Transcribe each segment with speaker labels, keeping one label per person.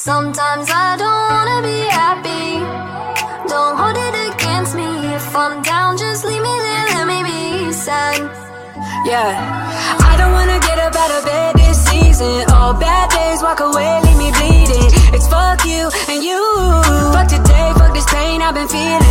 Speaker 1: Sometimes I don't wanna be happy. Don't hold it against me. If I'm down, just leave me there, let me be sad.
Speaker 2: Yeah, I don't wanna get up out of bed this season. All bad days, walk away, leave me bleeding. It's fuck you and you. Fuck today, fuck this pain I've been feeling.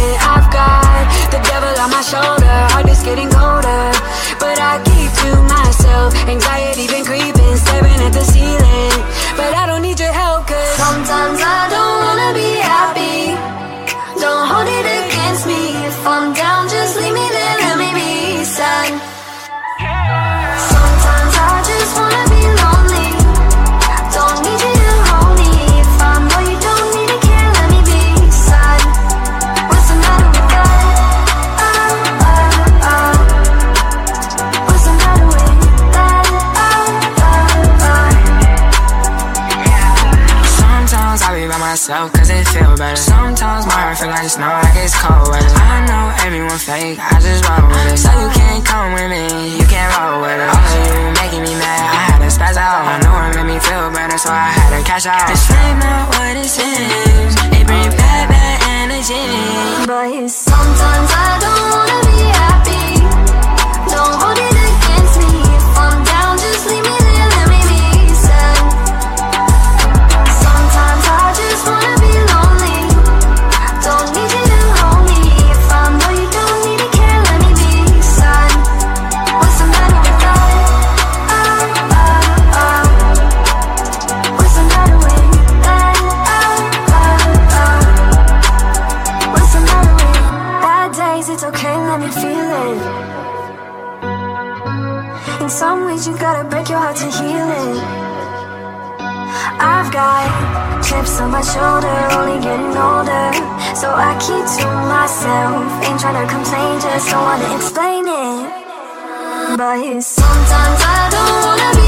Speaker 2: Myself cause
Speaker 1: it
Speaker 3: feel better. Sometimes my heart feel like snow, like it's cold weather. I know everyone fake, I just roll with it. So you can't come with me, you can't roll with it. All of you making me mad, I had to spaz out. I know it made me feel better, so I had to cash out. This flame not what it seems, it bring bad, bad energy.
Speaker 1: But sometimes I don't some ways, you gotta break your heart to heal it. I've got chips on my shoulder, only getting older. So I keep to myself. Ain't tryna complain, just don't wanna explain it. But sometimes I don't wanna be.